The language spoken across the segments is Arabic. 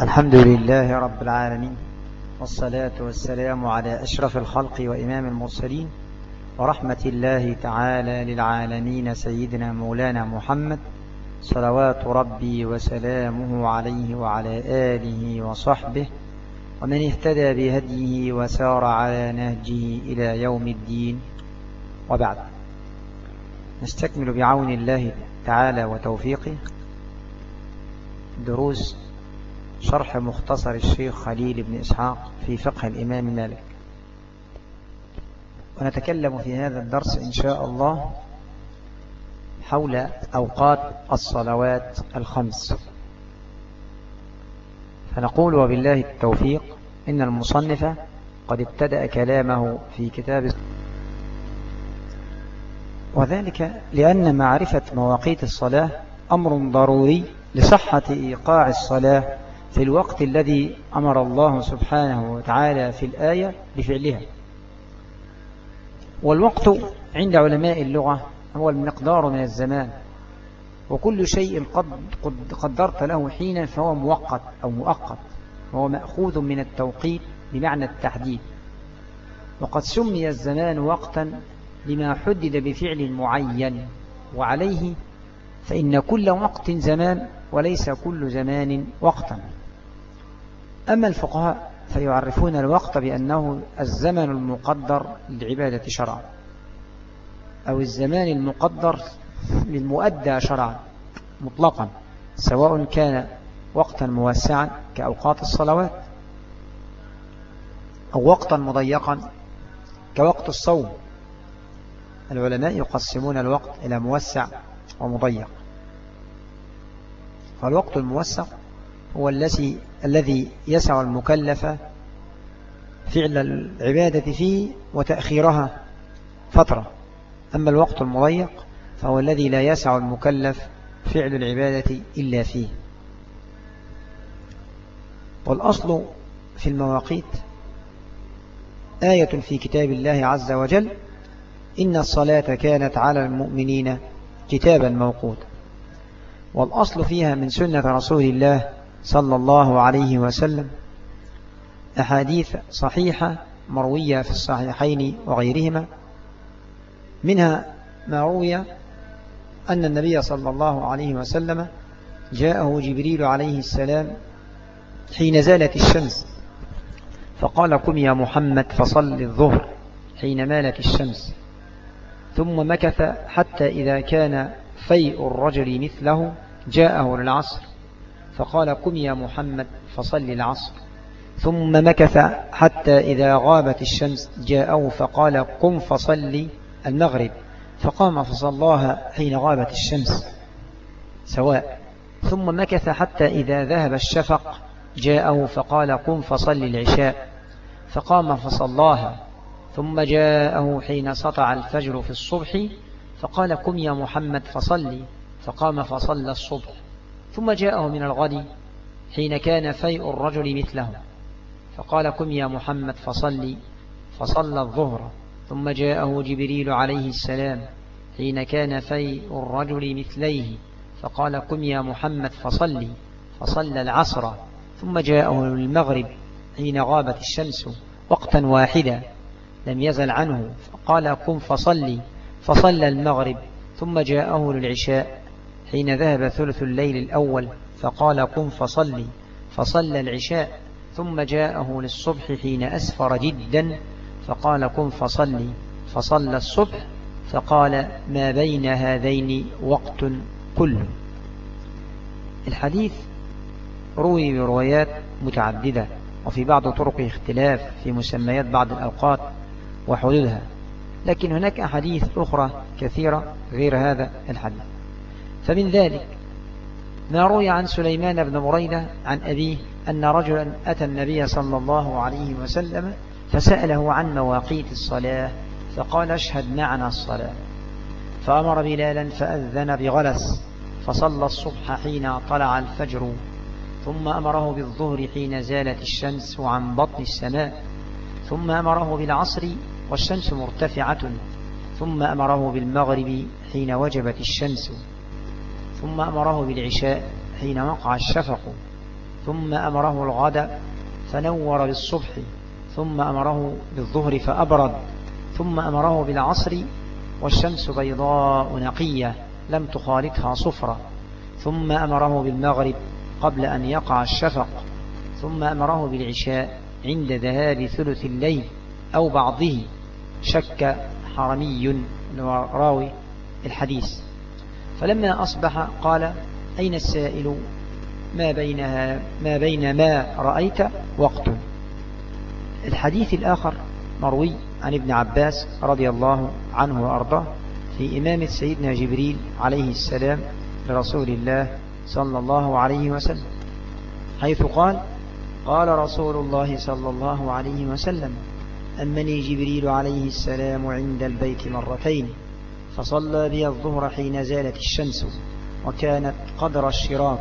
الحمد لله رب العالمين والصلاة والسلام على أشرف الخلق وإمام المرسلين ورحمة الله تعالى للعالمين سيدنا مولانا محمد صلوات ربي وسلامه عليه وعلى آله وصحبه ومن اهتدى بهديه وسار على نهجه إلى يوم الدين. وبعد نستكمل بعون الله تعالى وتوفيقه. دروس شرح مختصر الشيخ خليل بن إسحاق في فقه الإمام مالك. ونتكلم في هذا الدرس إن شاء الله حول أوقات الصلوات الخمس. فنقول وبالله التوفيق إن المصنف قد ابتدأ كلامه في كتاب وذلك لأن معرفة مواقيت الصلاة أمر ضروري لصحة إيقاع الصلاة في الوقت الذي أمر الله سبحانه وتعالى في الآية بفعلها. والوقت عند علماء اللغة هو المقدار من الزمان وكل شيء قد قدرت له حينا فهو مؤقت أو مؤقت وهو مأخوذ من التوقيت بمعنى التحديد. وقد سمي الزمان وقتا لما حدد بفعل معين وعليه فإن كل وقت زمان وليس كل زمان وقتا. أما الفقهاء فيعرفون الوقت بأنه الزمن المقدر للعبادة شرعا أو الزمان المقدر للمؤدى شرعا مطلقا سواء كان وقتا موسعا كأوقات الصلوات أو وقتا مضيقا كوقت الصوم. العلماء يقسمون الوقت إلى موسع ومضيق. فالوقت الموسع هو الذي الذي يسع المكلف فعل العبادة فيه وتأخيرها فترة. أما الوقت المضيق فهو الذي لا يسع المكلف فعل العبادة إلا فيه. والأصل في المواقيت آية في كتاب الله عز وجل إن الصلاة كانت على المؤمنين كتابا موقوتا. والأصل فيها من سنة رسول الله صلى الله عليه وسلم. أحاديث صحيحة مروية في الصحيحين وغيرهما. منها ما روي أن النبي صلى الله عليه وسلم جاءه جبريل عليه السلام حين زالت الشمس. فقال قم يا محمد فصل الظهر حين مالت الشمس. ثم مكث حتى إذا كان فيء الرجل مثله جاءه للعصر. فقال قم يا محمد فصل العصر. ثم مكث حتى إذا غابت الشمس جاءه فقال قم فصل المغرب. فقام فصلاها حين غابت الشمس. سواء. ثم مكث حتى إذا ذهب الشفق جاءه فقال قم فصل العشاء. فقام فصلاها. ثم جاءه حين سطع الفجر في الصبح فقال قم يا محمد فصلي. فقام فصلى الصبح. ثم جاءه من الغد حين كان فيء الرجل مثله. فقال قم يا محمد فصلي. فصلى الظهر. ثم جاءه جبريل عليه السلام حين كان فيء الرجل مثليه. فقال قم يا محمد فصلي. فصلى العصر. ثم جاءه المغرب حين غابت الشمس وقتا واحدا. لم يزل عنه. فقال قم فصلي. فصلى المغرب. ثم جاءه للعشاء حين ذهب ثلث الليل الأول فقال قم فصلي. فصلى العشاء ثم جاءه للصبح حين أسفر جدا فقال قم فصلي. فصلى الصبح فقال ما بين هذين وقت كله الحديث روي بروايات متعددة وفي بعض طرق اختلاف في مسميات بعض الأوقات وحدودها. لكن هناك أحاديث أخرى كثيرة غير هذا الحديث. فمن ذلك ما روي عن سليمان بن مريدة عن أبيه أن رجلا أتى النبي صلى الله عليه وسلم فسأله عن مواقيت الصلاة فقال اشهد معنا الصلاة. فأمر بلالا فأذن بغلس فصلى الصبح حين طلع الفجر ثم أمره بالظهر حين زالت الشمس عن بطن السماء ثم أمره بالعصر والشمس مرتفعة ثم أمره بالمغرب حين وجبت الشمس. ثم أمره بالعشاء حين وقع الشفق. ثم أمره الغد فنور بالصبح. ثم أمره بالظهر فأبرد. ثم أمره بالعصر والشمس بيضاء نقية لم تخالطها صفرة ثم أمره بالمغرب قبل أن يقع الشفق. ثم أمره بالعشاء عند ذهاب ثلث الليل أو بعضه. شك حرمي راوي الحديث. فلما أصبح قال أين السائل؟ ما بينها ما بين ما رأيت وقت. الحديث الآخر مروي عن ابن عباس رضي الله عنه وأرضاه في إمامة سيدنا جبريل عليه السلام لرسول الله صلى الله عليه وسلم حيث قال قال رسول الله صلى الله عليه وسلم أمني جبريل عليه السلام عند البيت مرتين. فصلى بي الظهر حين زالت الشمس وكانت قدر الشراك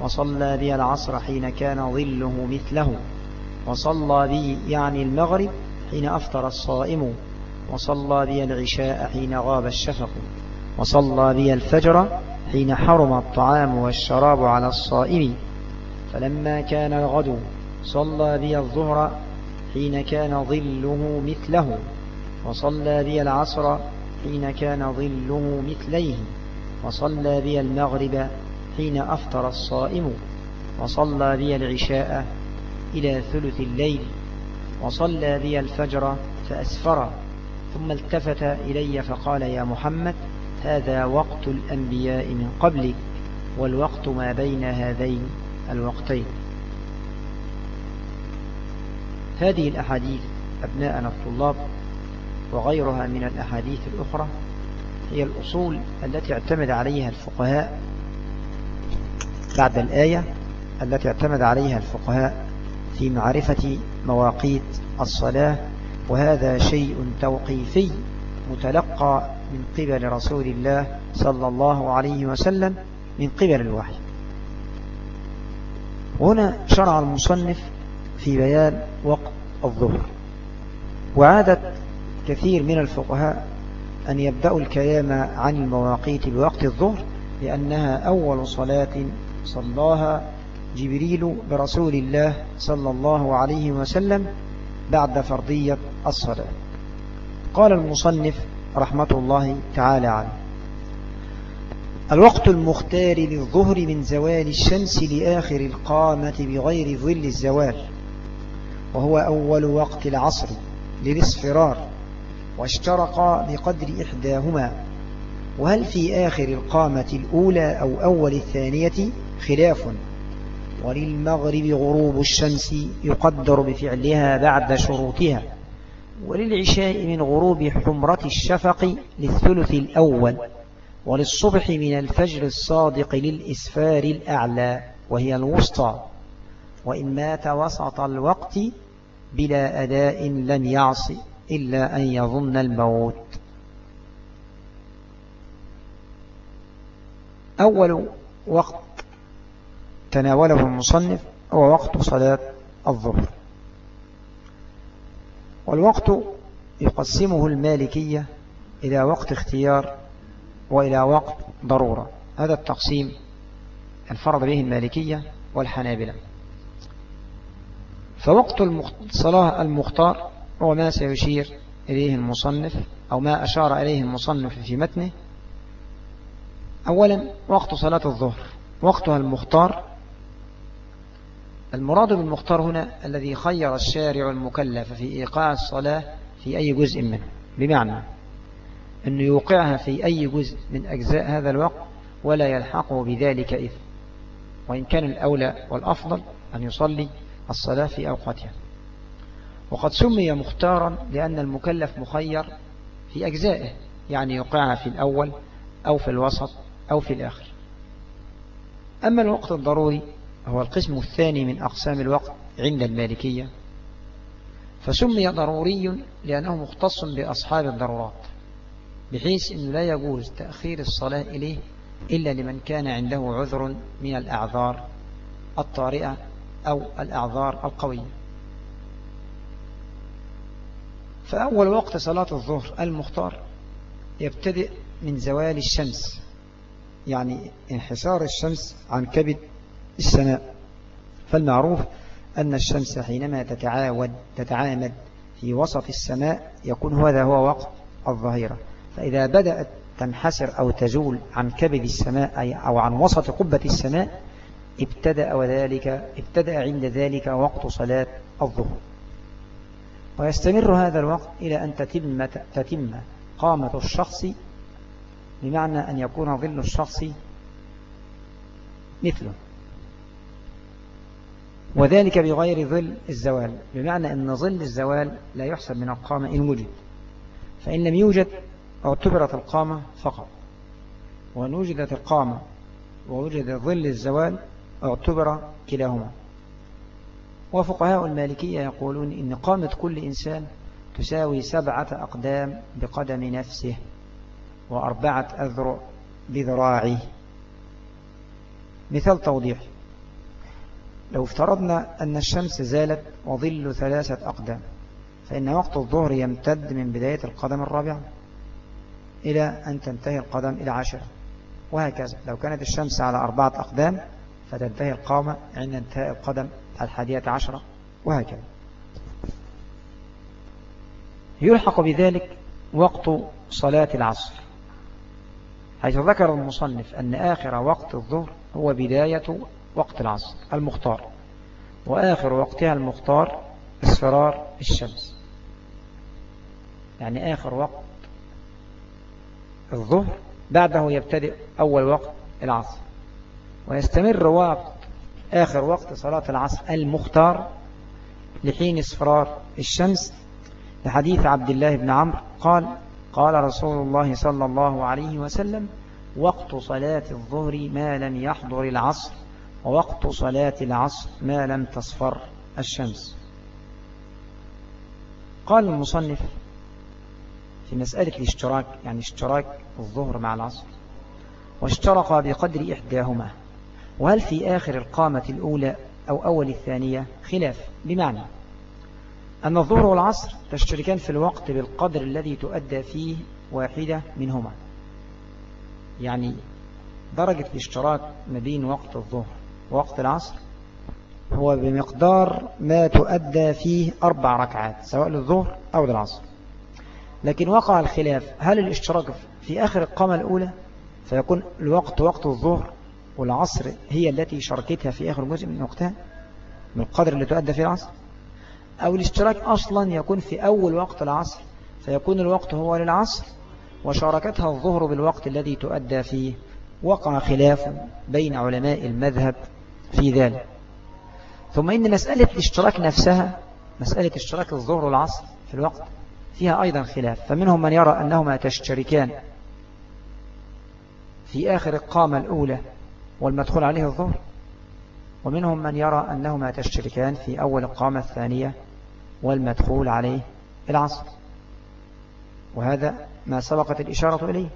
وصلى بي العصر حين كان ظله مثله وصلى بي يعني المغرب حين أفطر الصائم وصلى بي العشاء حين غاب الشفق وصلى بي الفجر حين حرم الطعام والشراب على الصائم. فلما كان الغد صلى بي الظهر حين كان ظله مثله وصلى بي العصر حين كان ظله مثليه وصلى بي المغرب حين أفطر الصائم وصلى بي العشاء إلى ثلث الليل وصلى بي الفجر فأسفر ثم التفت إلي فقال يا محمد هذا وقت الأنبياء من قبلك والوقت ما بين هذين الوقتين. هذه الأحاديث أبناءنا الطلاب وغيرها من الأحاديث الأخرى هي الأصول التي اعتمد عليها الفقهاء بعد الآية التي اعتمد عليها الفقهاء في معرفة مواقيت الصلاة وهذا شيء توقيفي متلقى من قبل رسول الله صلى الله عليه وسلم من قبل الوحي. هنا شرع المصنف في بيان وقت الظهر. وعادت كثير من الفقهاء أن يبدأوا الكلام عن المواقيت بوقت الظهر لأنها أول صلاة صلاها جبريل برسول الله صلى الله عليه وسلم بعد فرضية الصلاة. قال المصنف رحمة الله تعالى عنه الوقت المختار للظهر من زوال الشمس لآخر القامة بغير ظل الزوال وهو أول وقت العصر للإصفرار. واشترق بقدر إحداهما. وهل في آخر القامة الأولى أو أول الثانية خلاف؟ وللمغرب غروب الشمس يقدر بفعلها بعد شروطها. وللعشاء من غروب حمرة الشفق للثلث الأول. وللصبح من الفجر الصادق للإسفار الأعلى وهي الوسطى. وإن مات وسط الوقت بلا أداء لن يعصي إلا أن يظن الموت. أول وقت تناوله المصنف هو وقت صلاة الظهر. والوقت يقسمه المالكية إلى وقت اختيار وإلى وقت ضرورة. هذا التقسيم الفرض به المالكية والحنابلة. فوقت الصلاة المختار هو ما سيشير إليه المصنف أو ما أشار إليه المصنف في متنه. أولا وقت صلاة الظهر وقتها المختار. المراد بالمختار هنا الذي خير الشارع المكلف في إيقاع الصلاة في أي جزء منه. بمعنى أنه يوقعها في أي جزء من أجزاء هذا الوقت ولا يلحقه بذلك إثم وإن كان الأولى والأفضل أن يصلي الصلاة في أوقاتها. وقد سمي مختارا لأن المكلف مخير في أجزائه يعني يوقعها في الأول أو في الوسط أو في الآخر. أما الوقت الضروري هو القسم الثاني من أقسام الوقت عند المالكية فسمي ضروري لأنه مختص بأصحاب الضرورات بحيث أنه لا يجوز تأخير الصلاة إليه إلا لمن كان عنده عذر من الأعذار الطارئة أو الأعذار القوية. فأول وقت صلاة الظهر المختار يبتدئ من زوال الشمس يعني انحسار الشمس عن كبد السماء. فالمعروف أن الشمس حينما تتعاود تتعامد في وسط السماء يكون هذا هو وقت الظهيرة. فإذا بدأت تنحسر أو تزول عن كبد السماء أو عن وسط قبة السماء ابتدأ وذلك ابتدأ عند ذلك وقت صلاة الظهر. ويستمر هذا الوقت إلى أن تتم, تتم قامة الشخص بمعنى أن يكون ظل الشخص مثله. وذلك بغير ظل الزوال بمعنى أن ظل الزوال لا يحسب من القامة إن وجد. فإن لم يوجد اعتبرت القامة فقط. وأن وجدت القامة ووجد ظل الزوال اعتبر كلاهما. وفقهاء المالكية يقولون إن قامة كل إنسان تساوي سبعة أقدام بقدم نفسه وأربعة أذرع بذراعه. مثال توضيح. لو افترضنا أن الشمس زالت وظل ثلاثة أقدام فإن وقت الظهر يمتد من بداية القدم الرابعة إلى أن تنتهي القدم إلى عشرة وهكذا. لو كانت الشمس على أربعة أقدام فتنتهي القامة عند انتهاء القدم الحادية عشرة وهكذا. يلحق بذلك وقت صلاة العصر حيث ذكر المصنف أن آخر وقت الظهر هو بداية وقت العصر المختار وآخر وقتها المختار اصفرار الشمس. يعني آخر وقت الظهر بعده يبتدئ أول وقت العصر ويستمر وقت آخر وقت صلاة العصر المختار لحين إصفرار الشمس لحديث عبد الله بن عمرو قال قال رسول الله صلى الله عليه وسلم وقت صلاة الظهر ما لم يحضر العصر ووقت صلاة العصر ما لم تصفر الشمس. قال المصنف في مسألة الاشتراك يعني اشتراك الظهر مع العصر واشترق بقدر إحداهما. وهل في آخر القامة الأولى أو أول الثانية؟ خلاف بمعنى أن الظهر والعصر تشتركان في الوقت بالقدر الذي تؤدى فيه واحدة منهما. يعني درجة الاشتراك ما بين وقت الظهر ووقت العصر هو بمقدار ما تؤدى فيه أربع ركعات سواء للظهر أو للعصر. لكن وقع الخلاف هل الاشتراك في آخر القامة الأولى؟ فيكون الوقت وقت الظهر والعصر هي التي شاركتها في آخر جزء من وقتها؟ من القدر اللي تؤدى فيه العصر؟ أو الاشتراك أصلا يكون في أول وقت العصر فيكون الوقت هو للعصر وشاركتها الظهر بالوقت الذي تؤدى فيه وقع خلاف بين علماء المذهب في ذلك. ثم إن مسألة الاشتراك نفسها مسألة اشتراك الظهر والعصر في الوقت فيها أيضا خلاف. فمنهم من يرى أنهما تشتركان. في آخر القامة الأولى والمدخول عليه الظهر. ومنهم من يرى أنهما تشتركان في أول القامة الثانية والمدخول عليه العصر وهذا ما سبقت الإشارة إليه.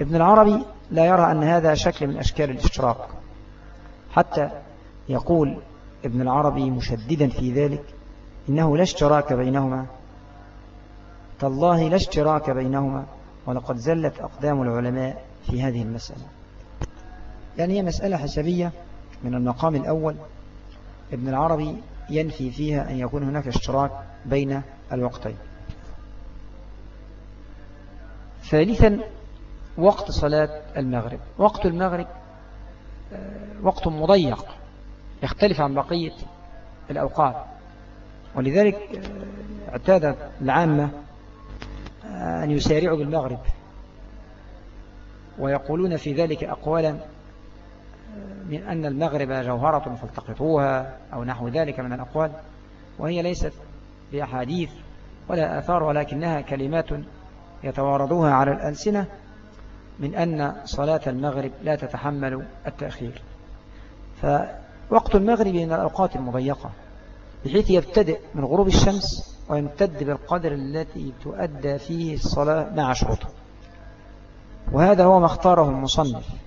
ابن العربي لا يرى أن هذا شكل من أشكال الاشتراك. حتى يقول ابن العربي مشددا في ذلك إنه لا اشتراك بينهما. تالله لا اشتراك بينهما ولقد زلت أقدام العلماء في هذه المسألة. يعني هي مسألة حسبية من المقام الأول. ابن العربي ينفي فيها أن يكون هناك اشتراك بين الوقتين. ثالثا وقت صلاة المغرب. وقت المغرب آه، وقت مضيق يختلف عن بقية الأوقات. ولذلك آه، اعتاد العامة أن يسارعوا بالمغرب. ويقولون في ذلك أقوالا من أن المغرب جوهرة فالتقطوها أو نحو ذلك من الأقوال وهي ليست بأحاديث ولا آثار ولكنها كلمات يتواردوها على الألسنة من أن صلاة المغرب لا تتحمل التأخير. فوقت المغرب من الأوقات المضيقة بحيث يبتدئ من غروب الشمس ويمتد بالقدر التي تؤدى فيه الصلاة مع شروطه. وهذا هو ما اختاره المصنف.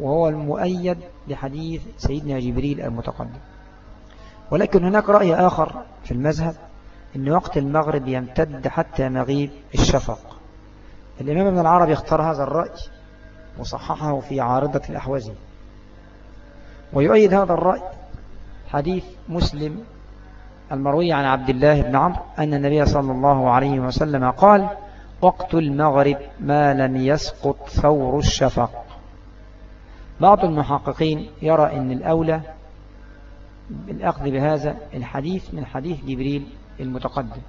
وهو المؤيد بحديث سيدنا جبريل المتقدم. ولكن هناك رأي آخر في المذهب أن وقت المغرب يمتد حتى مغيب الشفق. الإمام ابن العربي اختار هذا الرأي وصححه في عارضة الأحوزي ويؤيد هذا الرأي حديث مسلم المروي عن عبد الله بن عمرو أن النبي صلى الله عليه وسلم قال وقت المغرب ما لم يسقط ثور الشفق. بعض المحققين يرى أن الأولى بالأخذ بهذا الحديث من حديث جبريل المتقدم.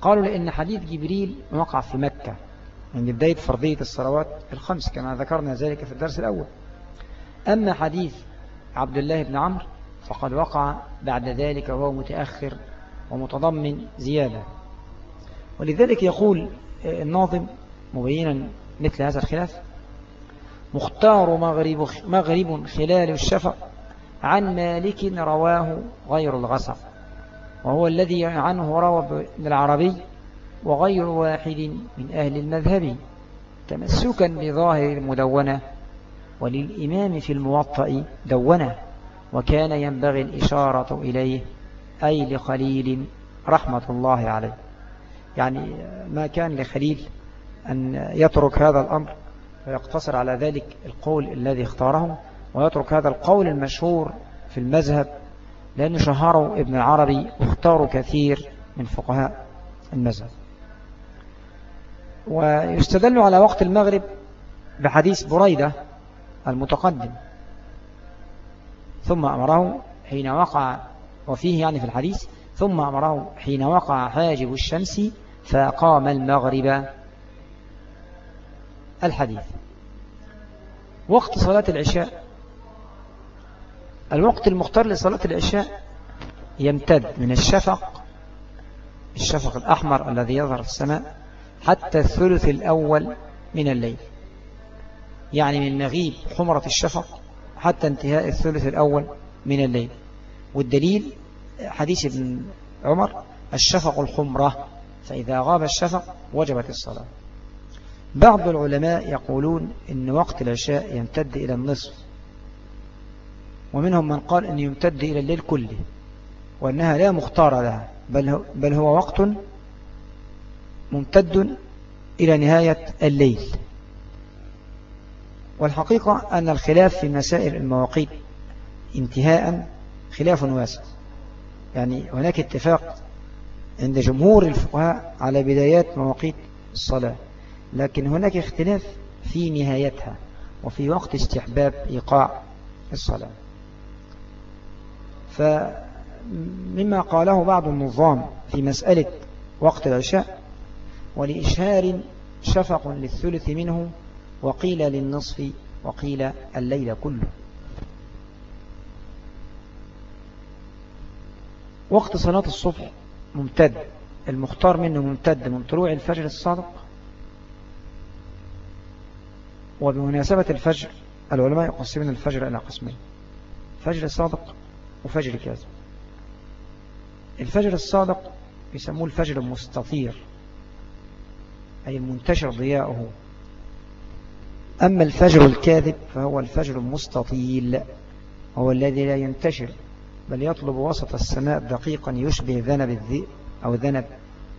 قالوا لأن حديث جبريل وقع في مكة. عند بداية فرضية الصلوات الخمس كما ذكرنا ذلك في الدرس الأول. أما حديث عبد الله بن عمرو فقد وقع بعد ذلك وهو متأخر ومتضمن زيادة. ولذلك يقول الناظم مبينا مثل هذا الخلاف مختار مغرب, مغرب خلال الشفق عن مالك رواه غير الغسق وهو الذي عنه روى العربي وغير واحد من أهل المذهب تمسكا بظاهر المدونة وللإمام في الموطأ دونة وكان ينبغي الإشارة إليه أي لخليل رحمة الله عليه. يعني ما كان لخليل أن يترك هذا الأمر. ويقتصر على ذلك القول الذي اختاره ويترك هذا القول المشهور في المذهب لأنه شهره ابن العربي واختاروا كثير من فقهاء المذهب. ويستدل على وقت المغرب بحديث بريدة المتقدم. ثم أمره حين وقع وفيه يعني في الحديث ثم أمره حين وقع حاجب الشمس فقام المغرب. الحديث. وقت صلاة العشاء الوقت المختار لصلاة العشاء يمتد من الشفق الشفق الأحمر الذي يظهر في السماء حتى الثلث الأول من الليل. يعني من مغيب حمرة الشفق حتى انتهاء الثلث الأول من الليل. والدليل حديث ابن عمر الشفق الحمرة فإذا غاب الشفق وجبت الصلاة. بعض العلماء يقولون إن وقت العشاء يمتد إلى النصف ومنهم من قال أن يمتد إلى الليل كله وأنها لا مختار لها بل هو, وقت ممتد إلى نهاية الليل. والحقيقة أن الخلاف في مسائل المواقيت انتهاء خلاف واسع. يعني هناك اتفاق عند جمهور الفقهاء على بدايات مواقيت الصلاة. لكن هناك اختلاف في نهايتها وفي وقت استحباب إيقاع الصلاة. فمما قاله بعض النظام في مسألة وقت العشاء ولإشهار شفق للثلث منه وقيل للنصف وقيل الليل كله. وقت صلاة الصبح ممتد المختار منه ممتد من طلوع الفجر الصادق وبمناسبة الفجر العلماء يقسمون الفجر إلى قسمين فجر صادق وفجر كاذب الفجر الصادق يسموه الفجر المستطير أي المنتشر ضياؤه. أما الفجر الكاذب فهو الفجر المستطيل هو الذي لا ينتشر بل يطلب وسط السماء دقيقا يشبه ذنب الذئب أو ذنب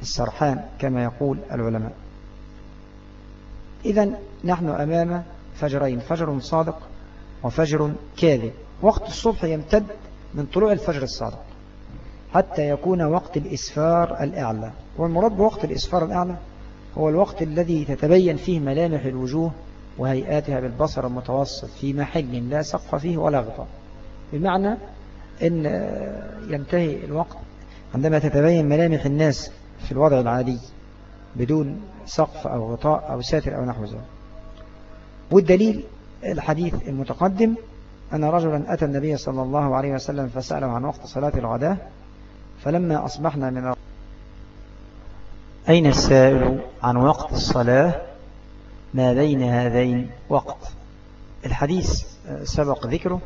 السرحان كما يقول العلماء. إذا نحن أمام فجرين فجر صادق وفجر كاذب. وقت الصبح يمتد من طلوع الفجر الصادق حتى يكون وقت الإسفار الأعلى. والمراد بوقت الإسفار الأعلى هو الوقت الذي تتبين فيه ملامح الوجوه وهيئاتها بالبصر المتوسط في محل لا سقف فيه ولا غطاء. بمعنى أن ينتهي الوقت عندما تتبين ملامح الناس في الوضع العادي بدون سقف أو غطاء أو ساتر أو نحو ذلك. والدليل الحديث المتقدم أن رجلا أتى النبي صلى الله عليه وسلم فسأله عن وقت صلاة الغداء فلما أصبحنا من أين السائل عن وقت الصلاة؟ ما بين هذين؟ وقت. الحديث سبق ذكره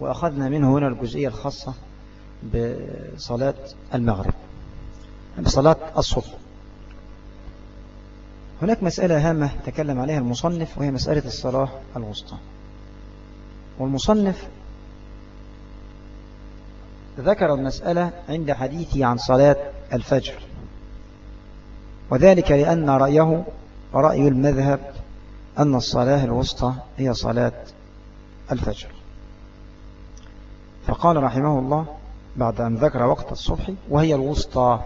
وأخذنا منه هنا الجزئية الخاصة بصلاة المغرب. بصلاة الصبح. هناك مسألة هامة تكلم عليها المصنف وهي مسألة الصلاة الوسطى. والمصنف ذكر المسألة عند حديثه عن صلاة الفجر. وذلك لأن رأيه رأي المذهب أن الصلاة الوسطى هي صلاة الفجر. فقال رحمه الله بعد أن ذكر وقت الصبح وهي الوسطى.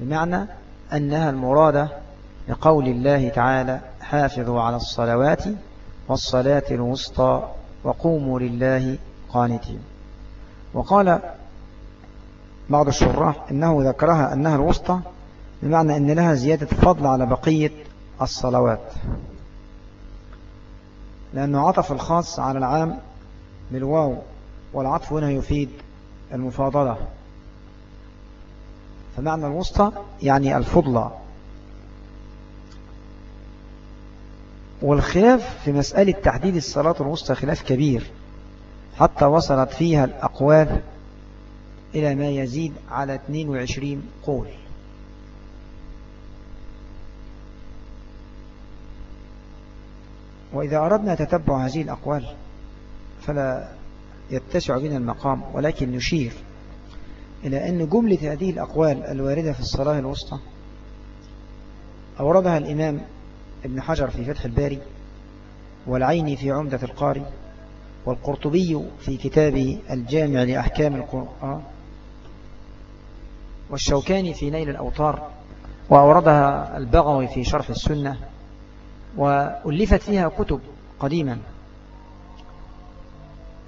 بمعنى أنها المرادة لقول الله تعالى حافظوا على الصلوات والصلاة الوسطى وقوموا لله قانتين. وقال بعض الشراح إنه ذكرها أنها الوسطى بمعنى أن لها زيادة فضل على بقية الصلوات. لأنه عطف الخاص على العام بالواو والعطف هنا يفيد المفاضلة. فمعنى الوسطى يعني الفضلى والخلاف في مسألة تحديد الصلاة الوسطى خلاف كبير حتى وصلت فيها الأقوال إلى ما يزيد على 22 قول. وإذا أردنا تتبع هذه الأقوال فلا يتسع بنا المقام ولكن نشير إلى أن جملة هذه الأقوال الواردة في الصلاة الوسطى أوردها الإمام ابن حجر في فتح الباري والعيني في عمدة القاري والقرطبي في كتابه الجامع لأحكام القرآن والشوكاني في نيل الأوطار وأوردها البغوي في شرح السنة وألفت فيها كتب قديما.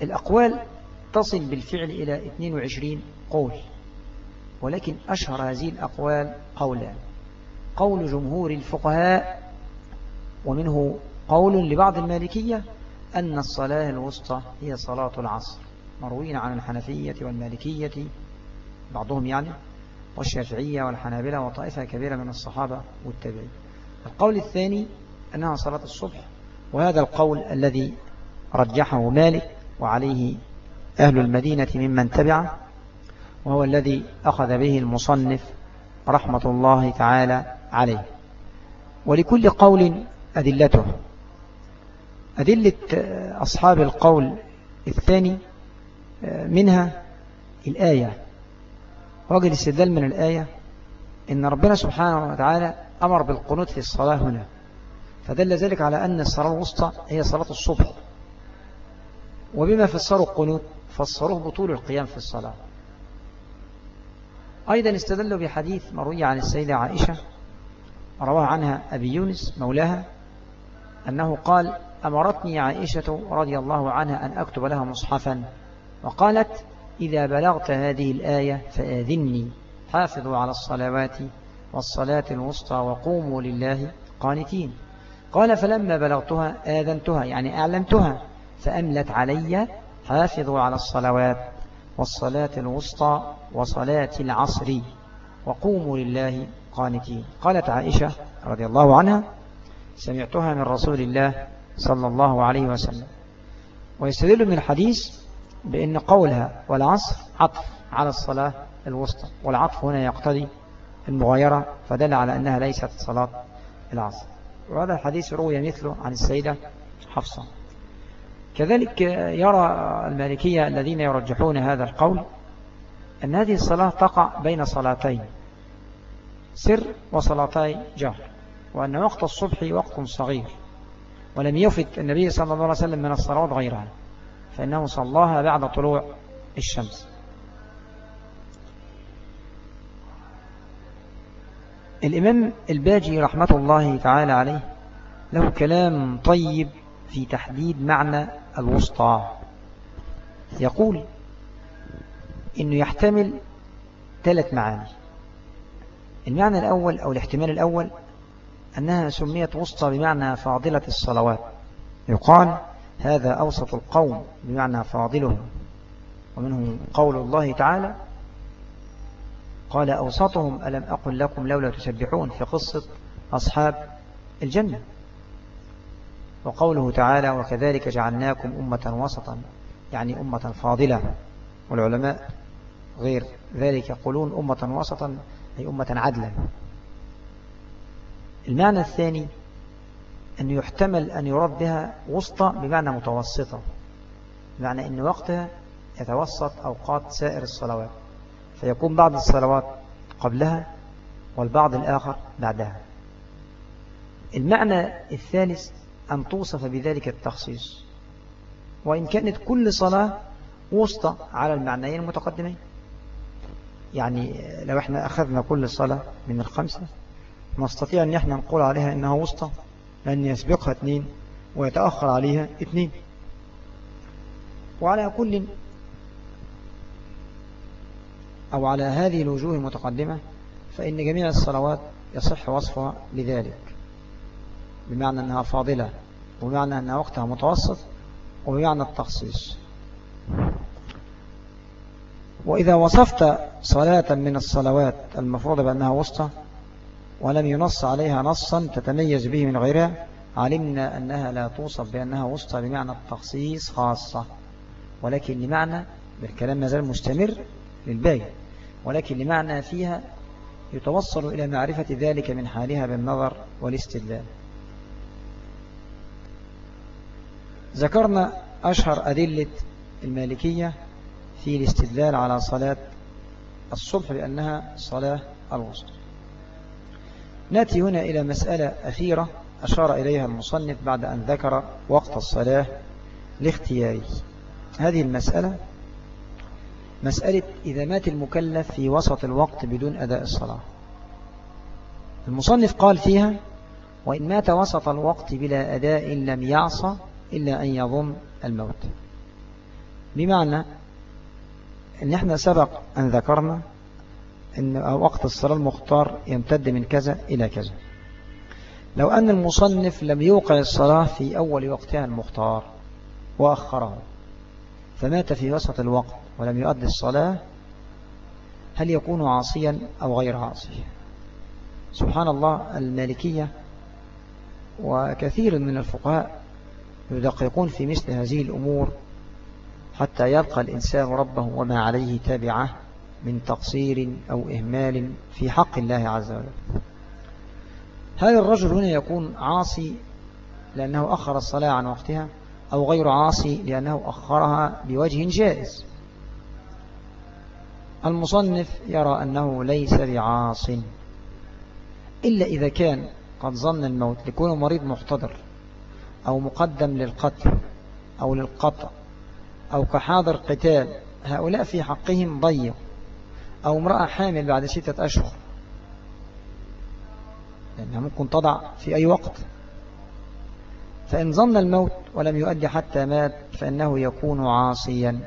الأقوال تصل بالفعل إلى 22 قول ولكن أشهر هذه الأقوال قولان قول جمهور الفقهاء ومنه قول لبعض المالكية أن الصلاة الوسطى هي صلاة العصر. مروين عن الحنفية والمالكية بعضهم يعني والشافعية والحنابلة وطائفة كبيرة من الصحابة والتابعين. القول الثاني أنها صلاة الصبح وهذا القول الذي رجحه مالك وعليه أهل المدينة ممن تبعه وهو الذي أخذ به المصنف رحمة الله تعالى عليه. ولكل قول أدلته. أدلة أصحاب القول الثاني منها الآية. وجد الاستدلال من الآية إن ربنا سبحانه وتعالى أمر بالقنوت في الصلاة هنا فدل ذلك على أن الصلاة الوسطى هي صلاة الصبح. وبما فسروا القنوت فسروه بطول القيام في الصلاة. أيضا استدلوا بحديث مروي عن السيدة عائشة رواه عنها أبي يونس مولاها أنه قال أمرتني عائشة رضي الله عنها أن أكتب لها مصحفا. وقالت إذا بلغت هذه الآية فآذني. حافظوا على الصلوات والصلاة الوسطى وقوموا لله قانتين. قال فلما بلغتها آذنتها يعني أعلنتها فأملت علي حافظوا على الصلوات والصلاة الوسطى وصلاة العصر وقوموا لله قانتين. قالت عائشة رضي الله عنها سمعتها من رسول الله صلى الله عليه وسلم. ويستدل من الحديث بأن قولها والعصر عطف على الصلاة الوسطى والعطف هنا يقتضي المغايرة فدل على أنها ليست صلاة العصر. وهذا الحديث روي مثله عن السيدة حفصة. كذلك يرى المالكية الذين يرجحون هذا القول أن هذه الصلاة تقع بين صلاتين سر وصلاتي جهر وأن وقت الصبح وقت صغير. ولم يفت النبي صلى الله عليه وسلم من الصلوات غيرها فإنه صلاها بعد طلوع الشمس. الإمام الباجي رحمة الله تعالى عليه له كلام طيب في تحديد معنى الوسطى. يقول إنه يحتمل ثلاث معاني. المعنى الأول أو الاحتمال الأول أنها سميت وسطى بمعنى فاضلة الصلوات. يقال هذا أوسط القوم بمعنى فاضلهم. ومنه قول الله تعالى قال أوسطهم ألم أقل لكم لولا تسبحون في قصة أصحاب الجنة؟ وقوله تعالى وكذلك جعلناكم أمة وسطا يعني أمة فاضلة. والعلماء غير ذلك يقولون أمة وسطا أي أمة عدلا. المعنى الثاني أن يحتمل أن يرد بها وسطى بمعنى متوسطة بمعنى أن وقتها يتوسط أوقات سائر الصلوات فيكون بعض الصلوات قبلها والبعض الآخر بعدها. المعنى الثالث أن توصف بذلك التخصيص وإن كانت كل صلاة وسطى على المعنيين المتقدمين. يعني لو إحنا أخذنا كل صلاة من الخمسة نستطيع أن إحنا نقول عليها أنها وسطى لأن يسبقها اثنين ويتأخر عليها اثنين. وعلى كل أو على هذه الوجوه المتقدمة فإن جميع الصلوات يصح وصفها لذلك. بمعنى أنها فاضلة وبمعنى أنها وقتها متوسط وبمعنى التخصيص. وإذا وصفت صلاة من الصلوات المفروضة بأنها وسطى ولم ينص عليها نصا تتميز به من غيرها. علمنا أنها لا توصف بأنها وسطى بمعنى التخصيص خاصة ولكن لمعنى بالكلام ما زال مستمر للباقي ولكن لمعنى فيها يتوصل إلى معرفة ذلك من حالها بالنظر والاستدلال. ذكرنا أشهر أدلة المالكية في الاستدلال على صلاة الصبح لأنها صلاة الوسط. نأتي هنا إلى مسألة أخيرة أشار إليها المصنف بعد أن ذكر وقت الصلاة لاختياره هذه المسألة مسألة إذا مات المكلف في وسط الوقت بدون أداء الصلاة. المصنف قال فيها وإن مات وسط الوقت بلا أداء لم يعصى إلا أن يظن الموت. بمعنى أن إحنا سبق أن ذكرنا أن وقت الصلاة المختار يمتد من كذا إلى كذا. لو أن المصنف لم يوقع الصلاة في أول وقتها المختار وأخره فمات في وسط الوقت ولم يؤدي الصلاة هل يكون عاصيا أو غير عاصي؟ سبحان الله المالكية وكثير من الفقهاء يدققون في مثل هذه الأمور حتى يلقى الإنسان ربه وما عليه تابعه من تقصير أو إهمال في حق الله عز وجل. هل الرجل هنا يكون عاصي لأنه أخر الصلاة عن وقتها أو غير عاصي لأنه أخرها بوجه جائز. المصنف يرى أنه ليس بعاص إلا إذا كان قد ظن الموت لكونه مريض محتضر أو مقدم للقتل أو للقطع أو كحاضر قتال. هؤلاء في حقهم ضيق. أو امرأة حامل بعد ستة أشهر. لأنها ممكن تضع في أي وقت. فإن ظن الموت ولم يؤدي حتى مات فإنه يكون عاصيا.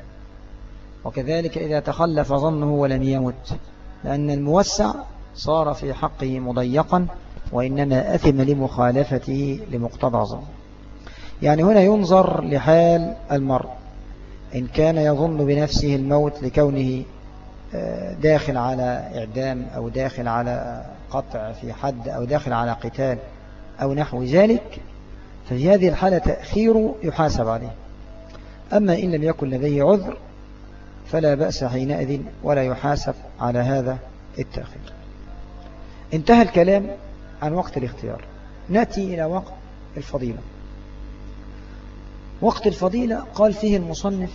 وكذلك إذا تخلف ظنه ولم يمت. لأن الموسع صار في حقه مضيقا وإنما أثم لمخالفته لمقتضى ظن يعني هنا ينظر لحال المرء. إن كان يظن بنفسه الموت لكونه داخل على إعدام أو داخل على قطع في حد أو داخل على قتال أو نحو ذلك ففي هذه الحالة تأخير يحاسب عليه. أما إن لم يكن لديه عذر فلا بأس حينئذ ولا يحاسب على هذا التأخير. انتهى الكلام عن وقت الاختيار. نأتي إلى وقت الفضيلة. وقت الفضيلة قال فيه المصنف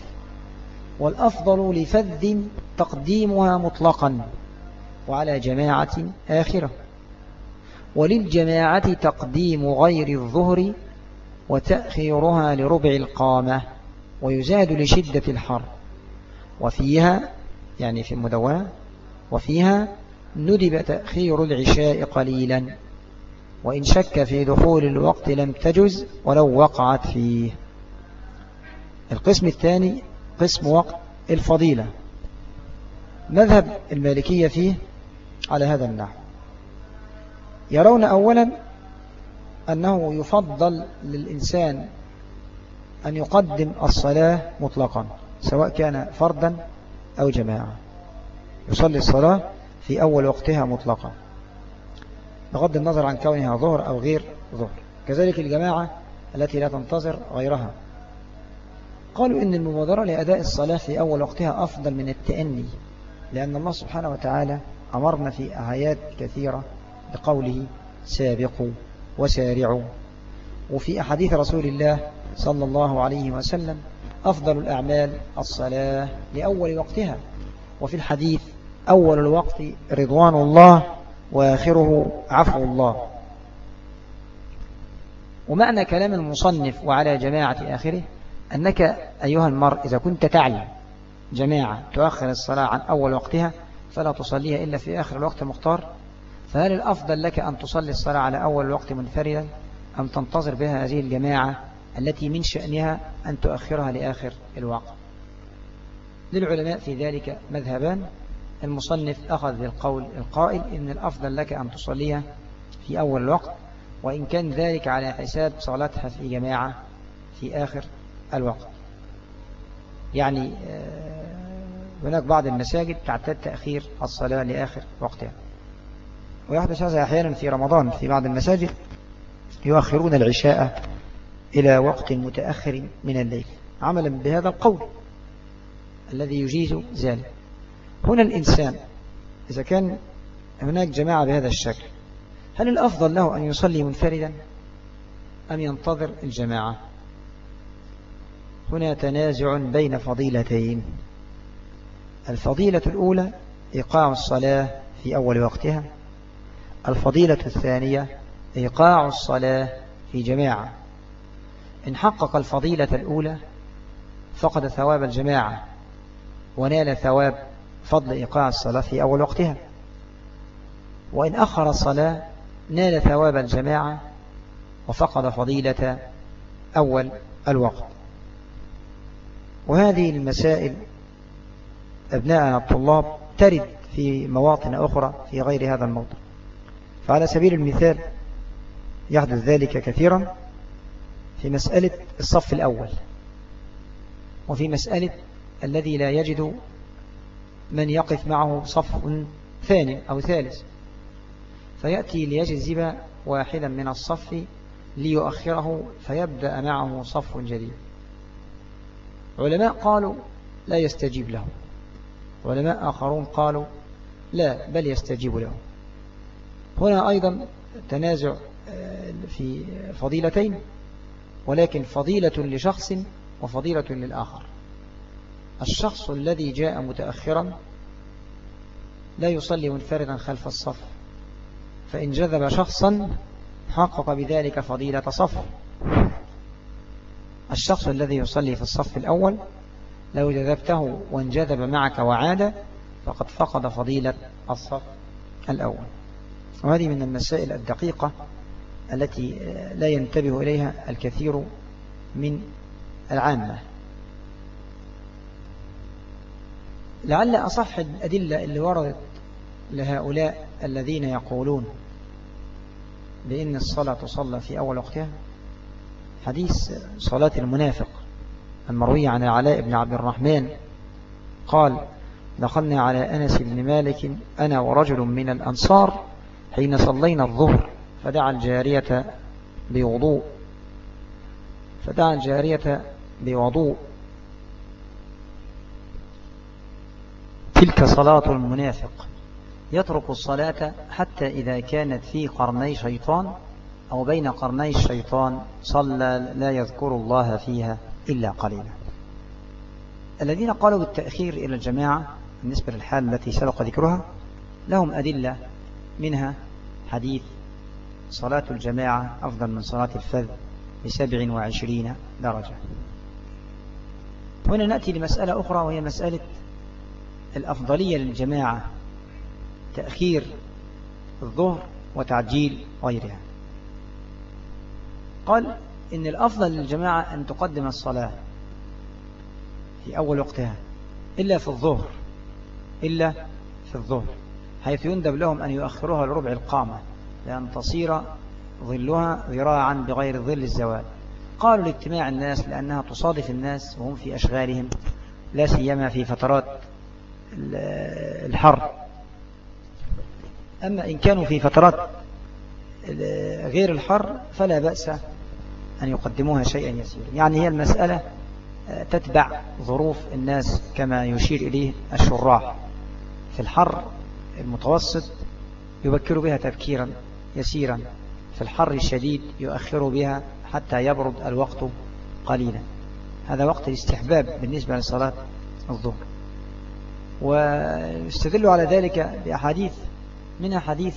والأفضل لفذ تقديمها مطلقا وعلى جماعة آخرة. وللجماعة تقديم غير الظهر وتأخيرها لربع القامة ويزاد لشدة الحر. وفيها يعني في المدونة وفيها ندب تأخير العشاء قليلا. وإن شك في دخول الوقت لم تجز ولو وقعت فيه. القسم الثاني قسم وقت الفضيلة. مذهب المالكية فيه على هذا النحو. يرون أولا أنه يفضل للإنسان أن يقدم الصلاة مطلقا سواء كان فردا أو جماعة يصلي الصلاة في أول وقتها مطلقا. بغض النظر عن كونها ظهر أو غير ظهر. كذلك الجماعة التي لا تنتظر غيرها. قالوا إن المبادرة لأداء الصلاة في أول وقتها أفضل من التأني لأن الله سبحانه وتعالى أمرنا في آيات كثيرة بقوله سابقوا وسارعوا. وفي أحاديث رسول الله صلى الله عليه وسلم أفضل الأعمال الصلاة لأول وقتها. وفي الحديث أول الوقت رضوان الله وآخره عفو الله. ومعنى كلام المصنف وعلى جماعة آخره أنك أيها المرء إذا كنت تعلم جماعة تؤخر الصلاة عن أول وقتها فلا تصليها إلا في آخر الوقت المختار فهل الأفضل لك أن تصلي الصلاة على أول الوقت منفردا أم تنتظر بها هذه الجماعة التي من شأنها أن تؤخرها لآخر الوقت؟ للعلماء في ذلك مذهبان المصنف أخذ بالقول القائل إن الأفضل لك أن تصليها في أول الوقت وإن كان ذلك على حساب صلاتها في جماعة في آخر الوقت. يعني آه، هناك بعض المساجد تعتاد تأخير الصلاة لآخر وقتها. ويحدث هذا أحيانا في رمضان في بعض المساجد يؤخرون العشاء إلى وقت متأخر من الليل عملا بهذا القول الذي يجيز ذلك. هنا الإنسان إذا كان هناك جماعة بهذا الشكل هل الأفضل له أن يصلي منفردا أم ينتظر الجماعة؟ هنا تنازع بين فضيلتين. الفضيلة الأولى إيقاع الصلاة في أول وقتها. الفضيلة الثانية إيقاع الصلاة في جماعة. إن حقق الفضيلة الأولى فقد ثواب الجماعة ونال ثواب فضل إيقاع الصلاة في أول وقتها. وإن أخر الصلاة نال ثواب الجماعة وفقد فضيلة أول الوقت. وهذه المسائل أبناءنا الطلاب ترد في مواطن أخرى في غير هذا الموضوع. فعلى سبيل المثال يحدث ذلك كثيرا في مسألة الصف الأول وفي مسألة الذي لا يجد من يقف معه صف ثاني أو ثالث. فيأتي ليجذب واحدا من الصف ليؤخره فيبدأ معه صف جديد. علماء قالوا لا يستجيب له علماء آخرون قالوا لا بل يستجيب له هنا أيضا تنازع آه، في فضيلتين ولكن فضيلة لشخص وفضيلة للآخر. الشخص الذي جاء متأخرا لا يصلي منفردا خلف الصف فإن جذب شخصا حقق بذلك فضيلة صف. الشخص الذي يصلي في الصف الأول لو جذبته وانجذب معك وعاد فقد فقد فضيلة الصف الأول. وهذه من المسائل الدقيقة التي لا ينتبه إليها الكثير من العامة. لعل أصح الأدلة اللي وردت لهؤلاء الذين يقولون بأن الصلاة تصلى في أول وقتها حديث صلاة المنافق المروي عن العلاء بن عبد الرحمن قال دخلنا على أنس بن مالك أنا ورجل من الأنصار حين صلينا الظهر فدعا الجارية بوضوء فدعا الجارية بوضوء. تلك صلاة المنافق يترك الصلاة حتى إذا كانت في قرني شيطان أو بين قرني الشيطان صلى لا يذكر الله فيها إلا قليلا. الذين قالوا بالتأخير إلى الجماعة بالنسبة للحال التي سبق ذكرها لهم أدلة منها حديث صلاة الجماعة أفضل من صلاة الفذ بسبع وعشرين درجة. هنا نأتي لمسألة أخرى وهي مسألة الأفضلية للجماعة تأخير الظهر وتعجيل غيرها. قال إن الأفضل للجماعة أن تقدم الصلاة في أول وقتها إلا في الظهر إلا في الظهر حيث يندب لهم أن يؤخروها لربع القامة لأن تصير ظلها ذراعا بغير ظل الزوال. قالوا لاجتماع الناس لأنها تصادف الناس وهم في أشغالهم لا سيما في فترات الحر. أما إن كانوا في فترات غير الحر فلا بأس أن يقدموها شيئا يسيرا. يعني هي المسألة تتبع ظروف الناس كما يشير إليه الشراح. في الحر المتوسط يبكر بها تبكيرا يسيرا. في الحر الشديد يؤخر بها حتى يبرد الوقت قليلا. هذا وقت الاستحباب بالنسبة لصلاة الظهر. ويستدل على ذلك بأحاديث منها حديث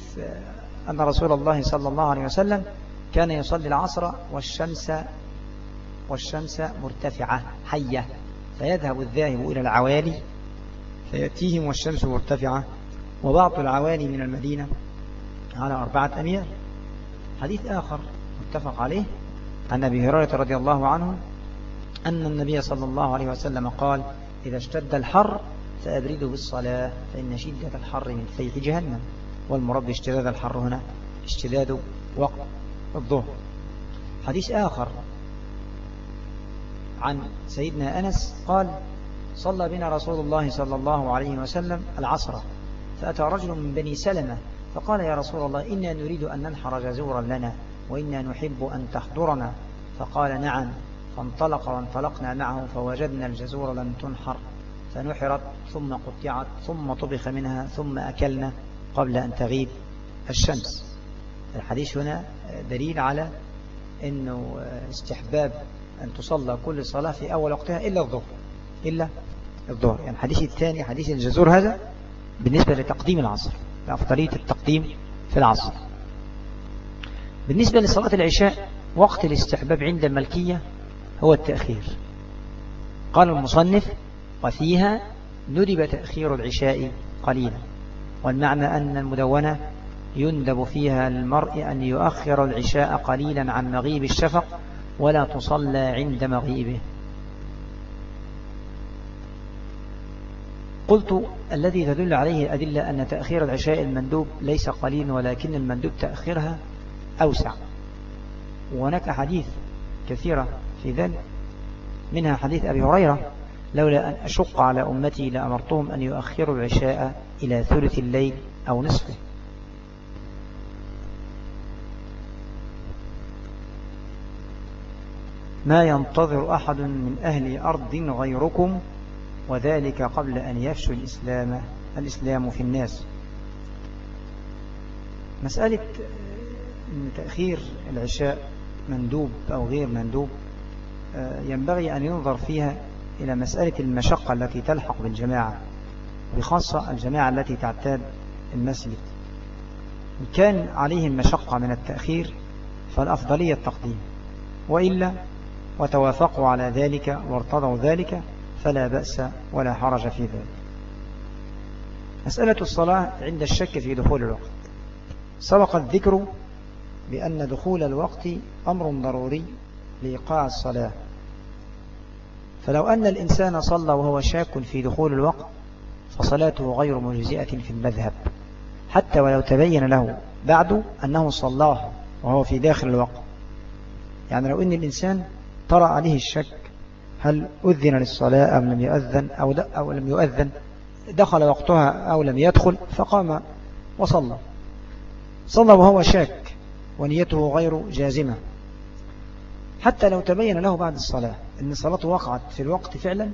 أن رسول الله صلى الله عليه وسلم كان يصلي العصر والشمس والشمس مرتفعة حية. فيذهب الذاهب إلى العوالي فيأتيهم والشمس مرتفعة. وبعض العوالي من المدينة على أربعة أميال حديث آخر متفق عليه عن أبي هريرة رضي الله عنه أن النبي صلى الله عليه وسلم قال إذا اشتد الحر فأبردوا بالصلاة فإن شدة الحر من فيح جهنم. والمرب اشتداد الحر هنا اشتداد وقت الظهر. حديث آخر عن سيدنا أنس قال صلى بنا رسول الله صلى الله عليه وسلم العصر فأتى رجل من بني سلمة فقال يا رسول الله إنا نريد أن ننحر جزورا لنا وإنا نحب أن تحضرنا. فقال نعم. فانطلق وانطلقنا معه فوجدنا الجزور لم تنحر فنحرت ثم قطعت ثم طبخ منها ثم أكلنا قبل أن تغيب الشمس. الحديث هنا دليل على أنه استحباب أن تصلى كل صلاة في أول وقتها إلا الظهر إلا الظهر. يعني الحديث الثاني حديث الجزور هذا بالنسبة لتقديم العصر لأفضلية التقديم في العصر. بالنسبة لصلاة العشاء وقت الاستحباب عند الملكية هو التأخير. قال المصنف وفيها ندب تأخير العشاء قليلا والمعنى أن المدونة يندب فيها للمرء أن يؤخر العشاء قليلا عن مغيب الشفق ولا تصلى عند مغيبه. قلت الذي تدل عليه الأدلة أن تأخير العشاء المندوب ليس قليل ولكن المندوب تأخيرها أوسع. وهناك حديث كثيرة في ذلك منها حديث أبي هريرة لولا أن أشق على أمتي لأمرتهم أن يؤخروا العشاء إلى ثلث الليل أو نصفه. ما ينتظر أحد من أهل أرض غيركم وذلك قبل أن يفشو الإسلام الإسلام في الناس. مسألة تأخير العشاء مندوب أو غير مندوب آه، ينبغي أن ينظر فيها إلى مسألة المشقة التي تلحق بالجماعة بخاصة الجماعة التي تعتاد المسجد. كان عليهم مشقة من التأخير فالأفضلية التقديم. وإلا وتوافقوا على ذلك وارتضوا ذلك فلا بأس ولا حرج في ذلك. مسألة الصلاة عند الشك في دخول الوقت. سبق الذكر بأن دخول الوقت أمر ضروري لإيقاع الصلاة. فلو أن الإنسان صلى وهو شاك في دخول الوقت فصلاته غير مجزئة في المذهب. حتى ولو تبين له بعد أنه صلاه وهو في داخل الوقت. يعني لو أن الإنسان طرأ عليه الشك هل أذن للصلاة أم لم يؤذن أو, أو لم يؤذن؟ دخل وقتها أو لم يدخل فقام وصلى. صلى وهو شاك ونيته غير جازمة. حتى لو تبين له بعد الصلاة أن صلاته وقعت في الوقت فعلا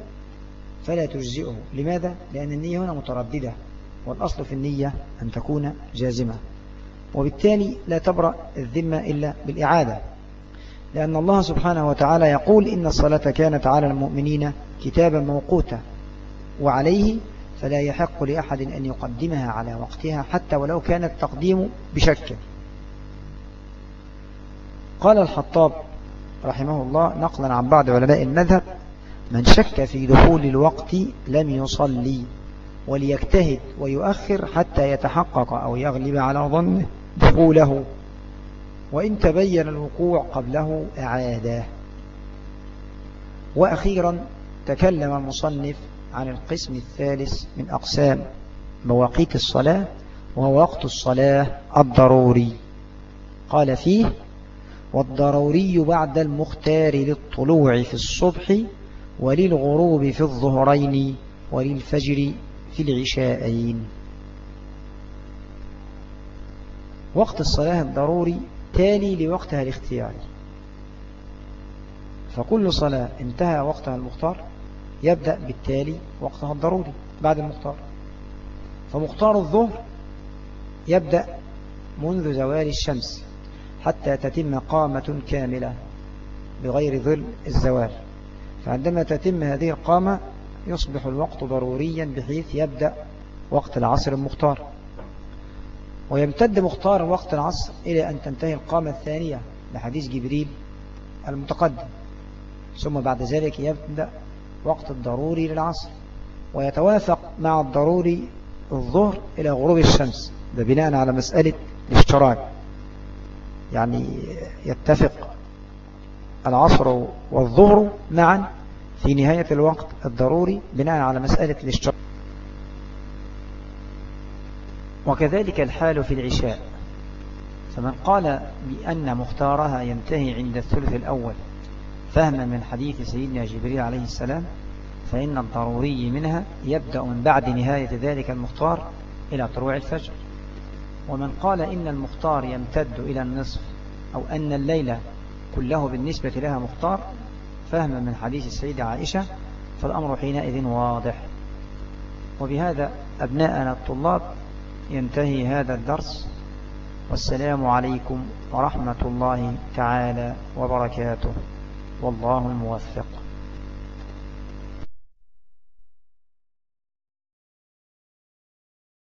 فلا تجزئه. لماذا؟ لأن النية هنا مترددة والأصل في النية أن تكون جازمة. وبالتالي لا تبرأ الذمة إلا بالإعادة. لأن الله سبحانه وتعالى يقول إن الصلاة كانت على المؤمنين كتابا موقوتا وعليه فلا يحق لأحد أن يقدمها على وقتها حتى ولو كان التقديم بشك. قال الحطاب رحمه الله نقلا عن بعض علماء المذهب من شك في دخول الوقت لم يصلي وليجتهد ويؤخر حتى يتحقق أو يغلب على ظنه دخوله. وإن تبين الوقوع قبله أعاده. وأخيرا تكلم المصنف عن القسم الثالث من أقسام مواقيت الصلاة وهو وقت الصلاة الضروري. قال فيه والضروري بعد المختار للطلوع في الصبح وللغروب في الظهرين وللفجر في العشاءين. وقت الصلاة الضروري تالي لوقتها الاختياري فكل صلاة انتهى وقتها المختار يبدأ بالتالي وقتها الضروري بعد المختار. فمختار الظهر يبدأ منذ زوال الشمس حتى تتم قامة كاملة بغير ظل الزوال. فعندما تتم هذه القامة يصبح الوقت ضروريا بحيث يبدأ وقت العصر المختار. ويمتد مختار وقت العصر إلى أن تنتهي القامة الثانية لحديث جبريل المتقدم. ثم بعد ذلك يبدأ وقت الضروري للعصر ويتوافق مع الضروري الظهر إلى غروب الشمس ده بناء على مسألة الاشتراك. يعني يتفق العصر والظهر معا في نهاية الوقت الضروري بناء على مسألة الاشتراك. وكذلك الحال في العشاء. فمن قال بأن مختارها ينتهي عند الثلث الأول. فهما من حديث سيدنا جبريل عليه السلام فإن الضروري منها يبدأ من بعد نهاية ذلك المختار إلى طلوع الفجر. ومن قال إن المختار يمتد إلى النصف أو أن الليل كله بالنسبة لها مختار فهما من حديث السيدة عائشة فالأمر حينئذ واضح. وبهذا أبناءنا الطلاب ينتهي هذا الدرس والسلام عليكم ورحمة الله تعالى وبركاته. والله الموفق